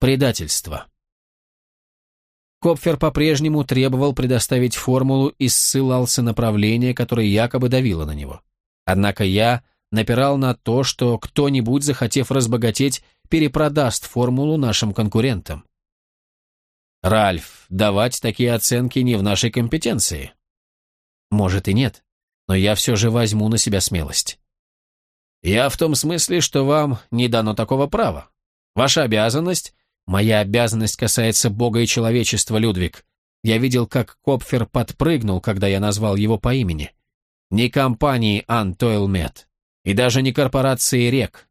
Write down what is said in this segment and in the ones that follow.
Предательство. Копфер по-прежнему требовал предоставить формулу и ссылался на правление, которое якобы давило на него. Однако я напирал на то, что кто-нибудь, захотев разбогатеть, перепродаст формулу нашим конкурентам. Ральф, давать такие оценки не в нашей компетенции. Может и нет, но я все же возьму на себя смелость. Я в том смысле, что вам не дано такого права. Ваша обязанность... Моя обязанность касается Бога и человечества, Людвиг. Я видел, как Копфер подпрыгнул, когда я назвал его по имени. Не компании Антойлмет, и даже не корпорации РЕК.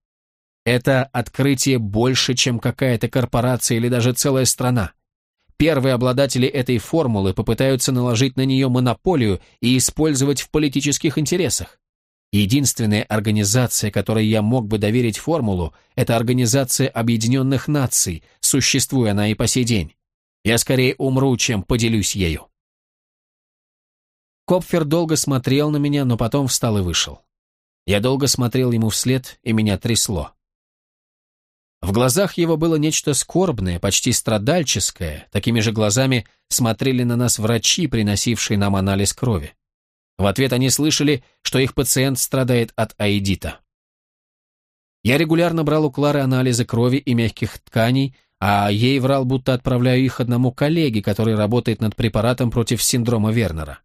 Это открытие больше, чем какая-то корпорация или даже целая страна. Первые обладатели этой формулы попытаются наложить на нее монополию и использовать в политических интересах. Единственная организация, которой я мог бы доверить формулу, это Организация Объединенных Наций, существуя она и по сей день. Я скорее умру, чем поделюсь ею. Копфер долго смотрел на меня, но потом встал и вышел. Я долго смотрел ему вслед, и меня трясло. В глазах его было нечто скорбное, почти страдальческое, такими же глазами смотрели на нас врачи, приносившие нам анализ крови. В ответ они слышали, что их пациент страдает от аидита. Я регулярно брал у Клары анализы крови и мягких тканей, а ей врал, будто отправляю их одному коллеге, который работает над препаратом против синдрома Вернера.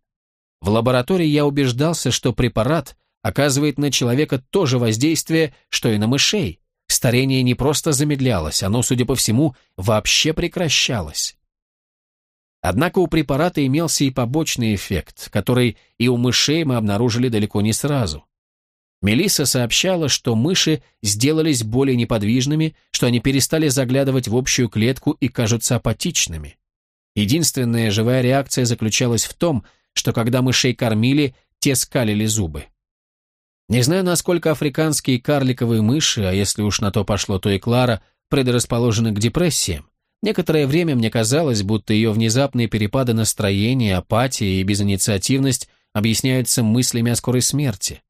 В лаборатории я убеждался, что препарат оказывает на человека то же воздействие, что и на мышей. Старение не просто замедлялось, оно, судя по всему, вообще прекращалось. Однако у препарата имелся и побочный эффект, который и у мышей мы обнаружили далеко не сразу. Мелисса сообщала, что мыши сделались более неподвижными, что они перестали заглядывать в общую клетку и кажутся апатичными. Единственная живая реакция заключалась в том, что когда мышей кормили, те скалили зубы. Не знаю, насколько африканские карликовые мыши, а если уж на то пошло, то и Клара, предрасположены к депрессиям, Некоторое время мне казалось, будто ее внезапные перепады настроения, апатия и безинициативность объясняются мыслями о скорой смерти.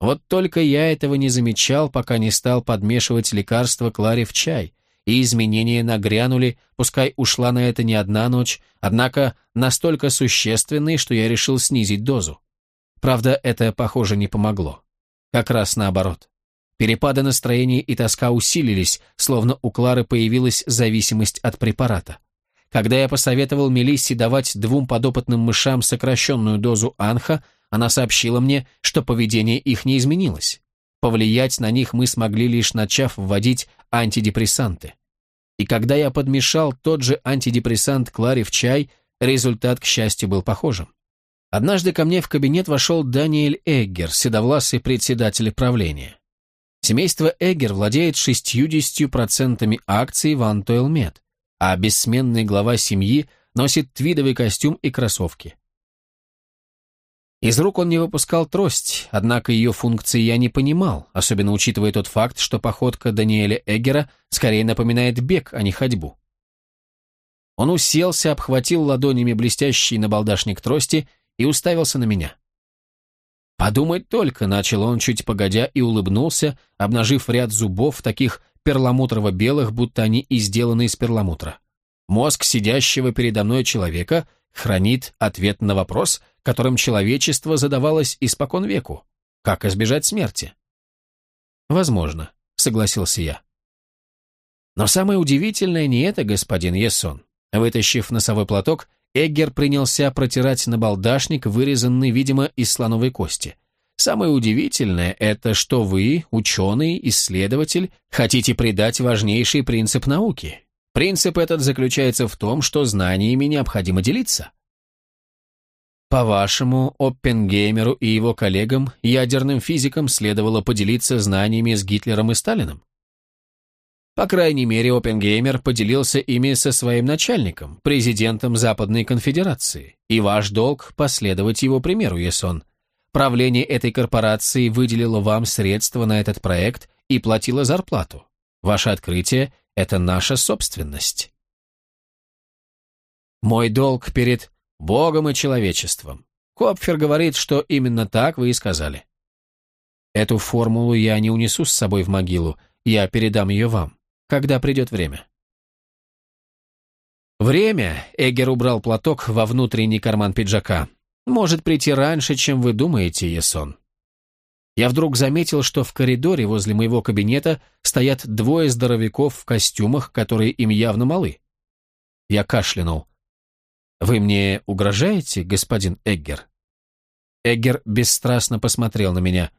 Вот только я этого не замечал, пока не стал подмешивать лекарства Кларе в чай, и изменения нагрянули, пускай ушла на это не одна ночь, однако настолько существенные, что я решил снизить дозу. Правда, это, похоже, не помогло. Как раз наоборот. Перепады настроения и тоска усилились, словно у Клары появилась зависимость от препарата. Когда я посоветовал Мелиссе давать двум подопытным мышам сокращенную дозу анха, она сообщила мне, что поведение их не изменилось. Повлиять на них мы смогли лишь начав вводить антидепрессанты. И когда я подмешал тот же антидепрессант Кларе в чай, результат, к счастью, был похожим. Однажды ко мне в кабинет вошел Даниэль Эггер, седовласый председатель правления. Семейство Эггер владеет 60% акций в Антойлмет, а бессменный глава семьи носит твидовый костюм и кроссовки. Из рук он не выпускал трость, однако ее функции я не понимал, особенно учитывая тот факт, что походка Даниэля Эггера скорее напоминает бег, а не ходьбу. Он уселся, обхватил ладонями блестящий набалдашник трости и уставился на меня. Подумать только, начал он чуть погодя и улыбнулся, обнажив ряд зубов, таких перламутрово-белых, будто они и сделаны из перламутра. Мозг сидящего передо мной человека хранит ответ на вопрос, которым человечество задавалось испокон веку. Как избежать смерти? Возможно, согласился я. Но самое удивительное не это, господин Ессон. Вытащив носовой платок, Эггер принялся протирать набалдашник, вырезанный, видимо, из слоновой кости. Самое удивительное – это что вы, ученый, исследователь, хотите придать важнейший принцип науки. Принцип этот заключается в том, что знаниями необходимо делиться. По-вашему, Оппенгеймеру и его коллегам, ядерным физикам, следовало поделиться знаниями с Гитлером и Сталиным? По крайней мере, Опенгеймер поделился ими со своим начальником, президентом Западной конфедерации, и ваш долг – последовать его примеру, Есон. Правление этой корпорации выделило вам средства на этот проект и платило зарплату. Ваше открытие – это наша собственность. Мой долг перед Богом и человечеством. Копфер говорит, что именно так вы и сказали. Эту формулу я не унесу с собой в могилу, я передам ее вам когда придет время. Время, Эггер убрал платок во внутренний карман пиджака, может прийти раньше, чем вы думаете, Есон. Я вдруг заметил, что в коридоре возле моего кабинета стоят двое здоровяков в костюмах, которые им явно малы. Я кашлянул. «Вы мне угрожаете, господин Эггер?» Эггер бесстрастно посмотрел на меня.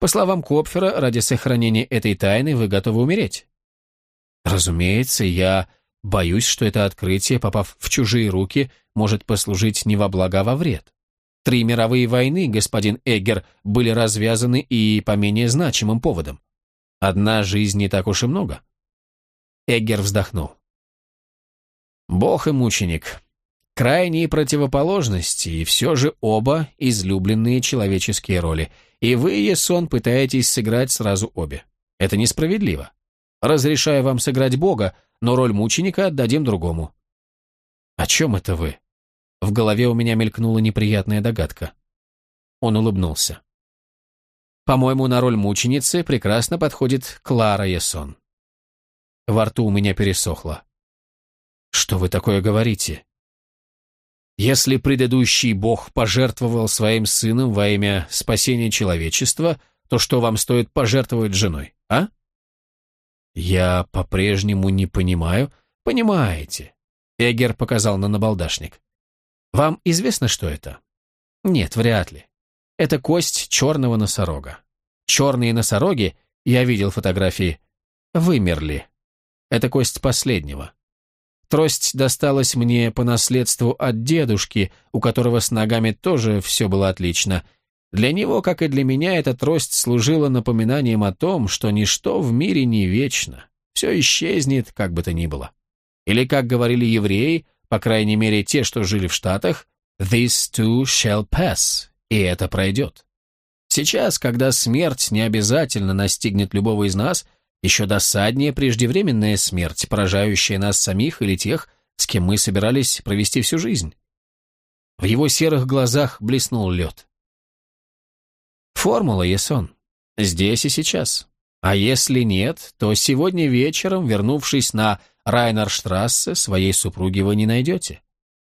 «По словам Копфера, ради сохранения этой тайны вы готовы умереть?» «Разумеется, я боюсь, что это открытие, попав в чужие руки, может послужить не во благо, а во вред. Три мировые войны, господин Эггер, были развязаны и по менее значимым поводам. Одна жизнь не так уж и много. Эггер вздохнул. Бог и мученик. Крайние противоположности, и все же оба излюбленные человеческие роли. И вы, Есон, пытаетесь сыграть сразу обе. Это несправедливо. Разрешаю вам сыграть Бога, но роль мученика отдадим другому. О чем это вы? В голове у меня мелькнула неприятная догадка. Он улыбнулся. По-моему, на роль мученицы прекрасно подходит Клара Есон. Во рту у меня пересохло. Что вы такое говорите? Если предыдущий бог пожертвовал своим сыном во имя спасения человечества, то что вам стоит пожертвовать женой, а? Я по-прежнему не понимаю. Понимаете. Эгер показал на набалдашник. Вам известно, что это? Нет, вряд ли. Это кость черного носорога. Черные носороги, я видел фотографии, вымерли. Это кость последнего. Трость досталась мне по наследству от дедушки, у которого с ногами тоже все было отлично. Для него, как и для меня, эта трость служила напоминанием о том, что ничто в мире не вечно. Все исчезнет, как бы то ни было. Или, как говорили евреи, по крайней мере те, что жили в Штатах, «This too shall pass», и это пройдет. Сейчас, когда смерть не обязательно настигнет любого из нас, еще досаднее преждевременная смерть, поражающая нас самих или тех, с кем мы собирались провести всю жизнь. В его серых глазах блеснул лед. Формула, Есон. Здесь и сейчас. А если нет, то сегодня вечером, вернувшись на Райнерштрассе своей супруги вы не найдете.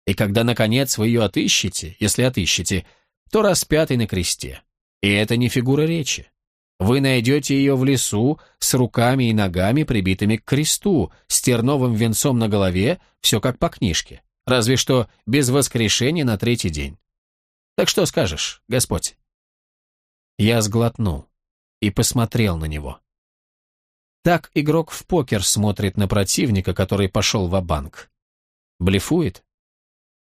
И когда, наконец, вы ее отыщете, если отыщете, то распятый на кресте. И это не фигура речи. Вы найдете ее в лесу, с руками и ногами, прибитыми к кресту, с терновым венцом на голове, все как по книжке, разве что без воскрешения на третий день. Так что скажешь, Господь?» Я сглотнул и посмотрел на него. Так игрок в покер смотрит на противника, который пошел в банк Блефует?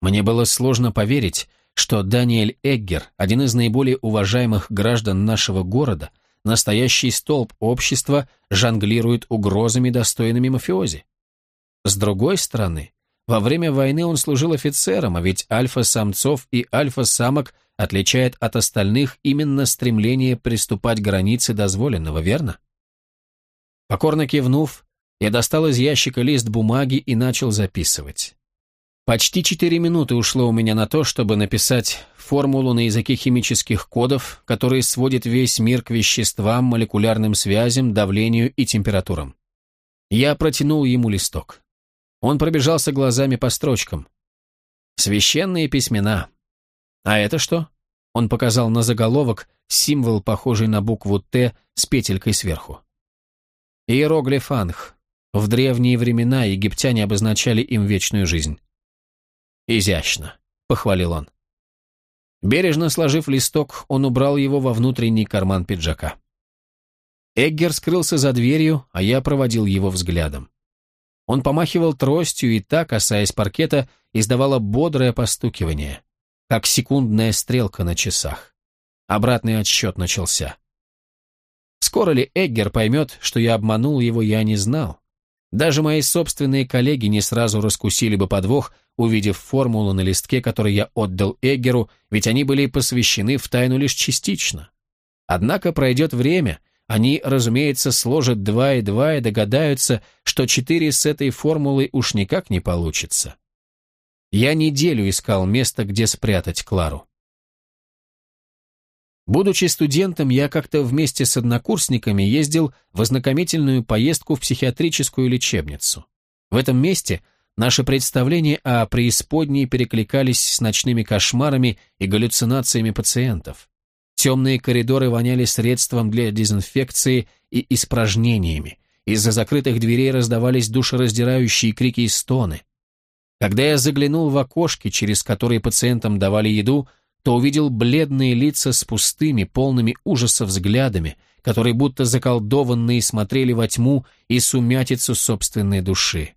Мне было сложно поверить, что Даниэль Эггер, один из наиболее уважаемых граждан нашего города, настоящий столб общества, жонглирует угрозами, достойными мафиози. С другой стороны, во время войны он служил офицером, а ведь альфа-самцов и альфа-самок отличает от остальных именно стремление приступать к границе дозволенного, верно? Покорно кивнув, я достал из ящика лист бумаги и начал записывать. Почти четыре минуты ушло у меня на то, чтобы написать формулу на языке химических кодов, который сводит весь мир к веществам, молекулярным связям, давлению и температурам. Я протянул ему листок. Он пробежался глазами по строчкам. «Священные письмена». «А это что?» Он показал на заголовок символ, похожий на букву «Т» с петелькой сверху. Иероглиф Анх. В древние времена египтяне обозначали им вечную жизнь. «Изящно», — похвалил он. Бережно сложив листок, он убрал его во внутренний карман пиджака. Эггер скрылся за дверью, а я проводил его взглядом. Он помахивал тростью и так, касаясь паркета, издавало бодрое постукивание, как секундная стрелка на часах. Обратный отсчет начался. Скоро ли Эггер поймет, что я обманул его, я не знал. Даже мои собственные коллеги не сразу раскусили бы подвох, увидев формулу на листке, который я отдал Эггеру, ведь они были посвящены в тайну лишь частично. Однако пройдет время, они, разумеется, сложат два и два и догадаются, что четыре с этой формулой уж никак не получится. Я неделю искал место, где спрятать Клару. Будучи студентом, я как-то вместе с однокурсниками ездил в ознакомительную поездку в психиатрическую лечебницу. В этом месте наши представления о преисподней перекликались с ночными кошмарами и галлюцинациями пациентов. Темные коридоры воняли средством для дезинфекции и испражнениями. Из-за закрытых дверей раздавались душераздирающие крики и стоны. Когда я заглянул в окошки, через которые пациентам давали еду, то увидел бледные лица с пустыми, полными ужаса взглядами, которые будто заколдованные смотрели во тьму и сумятицу собственной души.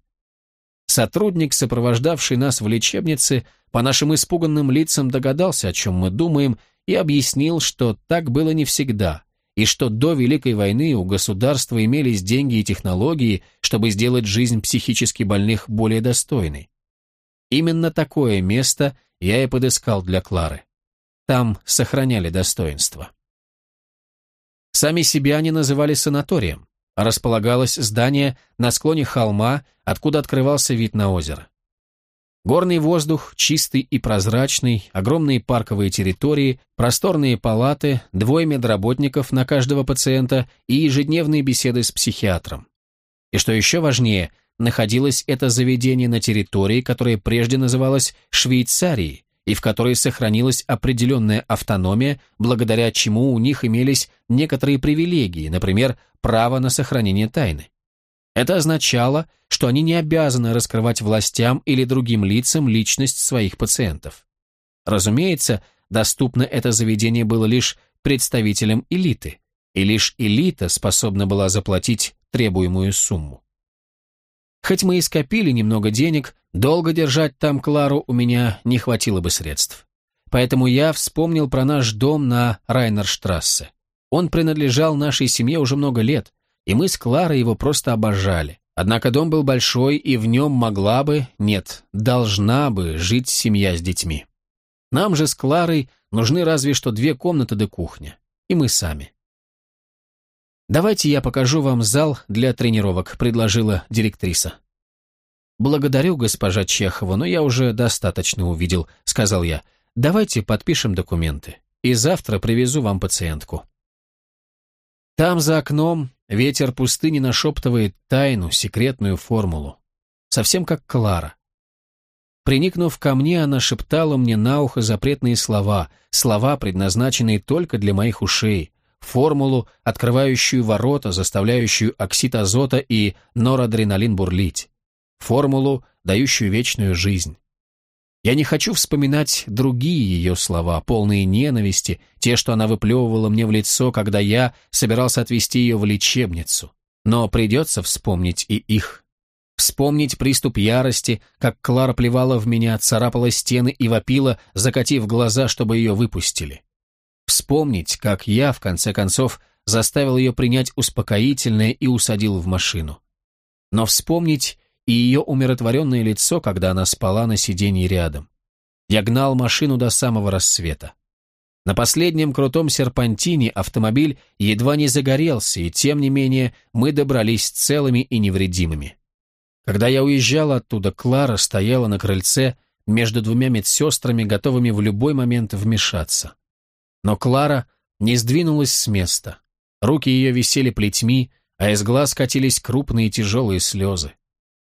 Сотрудник, сопровождавший нас в лечебнице, по нашим испуганным лицам догадался, о чем мы думаем, и объяснил, что так было не всегда, и что до Великой войны у государства имелись деньги и технологии, чтобы сделать жизнь психически больных более достойной. Именно такое место я и подыскал для Клары. Там сохраняли достоинство. Сами себя они называли санаторием. Располагалось здание на склоне холма, откуда открывался вид на озеро. Горный воздух, чистый и прозрачный, огромные парковые территории, просторные палаты, двое медработников на каждого пациента и ежедневные беседы с психиатром. И что еще важнее, находилось это заведение на территории, которая прежде называлась Швейцарией, и в которой сохранилась определенная автономия, благодаря чему у них имелись некоторые привилегии, например, право на сохранение тайны. Это означало, что они не обязаны раскрывать властям или другим лицам личность своих пациентов. Разумеется, доступно это заведение было лишь представителям элиты, и лишь элита способна была заплатить требуемую сумму. Хоть мы и скопили немного денег, долго держать там Клару у меня не хватило бы средств. Поэтому я вспомнил про наш дом на Райнерштрассе. Он принадлежал нашей семье уже много лет, и мы с Кларой его просто обожали. Однако дом был большой, и в нем могла бы, нет, должна бы жить семья с детьми. Нам же с Кларой нужны разве что две комнаты да кухня, и мы сами. «Давайте я покажу вам зал для тренировок», — предложила директриса. «Благодарю, госпожа Чехова, но я уже достаточно увидел», — сказал я. «Давайте подпишем документы, и завтра привезу вам пациентку». Там за окном ветер пустыни нашептывает тайну, секретную формулу. Совсем как Клара. Приникнув ко мне, она шептала мне на ухо запретные слова, слова, предназначенные только для моих ушей, формулу, открывающую ворота, заставляющую оксид азота и норадреналин бурлить, формулу, дающую вечную жизнь. Я не хочу вспоминать другие ее слова, полные ненависти, те, что она выплевывала мне в лицо, когда я собирался отвезти ее в лечебницу. Но придется вспомнить и их. Вспомнить приступ ярости, как Клара плевала в меня, царапала стены и вопила, закатив глаза, чтобы ее выпустили. Вспомнить, как я, в конце концов, заставил ее принять успокоительное и усадил в машину. Но вспомнить и ее умиротворенное лицо, когда она спала на сиденье рядом. Я гнал машину до самого рассвета. На последнем крутом серпантине автомобиль едва не загорелся, и тем не менее мы добрались целыми и невредимыми. Когда я уезжал оттуда, Клара стояла на крыльце между двумя медсестрами, готовыми в любой момент вмешаться. Но Клара не сдвинулась с места. Руки ее висели плетьми, а из глаз катились крупные тяжелые слезы.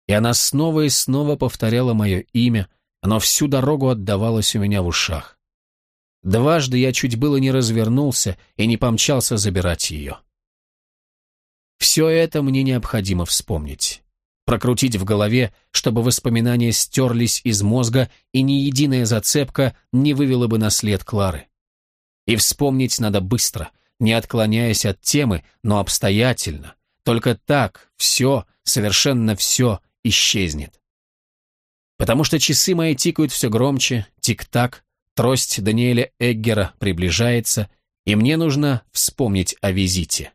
И она снова и снова повторяла мое имя, оно всю дорогу отдавалось у меня в ушах. Дважды я чуть было не развернулся и не помчался забирать ее. Все это мне необходимо вспомнить. Прокрутить в голове, чтобы воспоминания стерлись из мозга, и ни единая зацепка не вывела бы на след Клары. И вспомнить надо быстро, не отклоняясь от темы, но обстоятельно. Только так все, совершенно все исчезнет. Потому что часы мои тикают все громче, тик-так, трость Даниэля Эггера приближается, и мне нужно вспомнить о визите.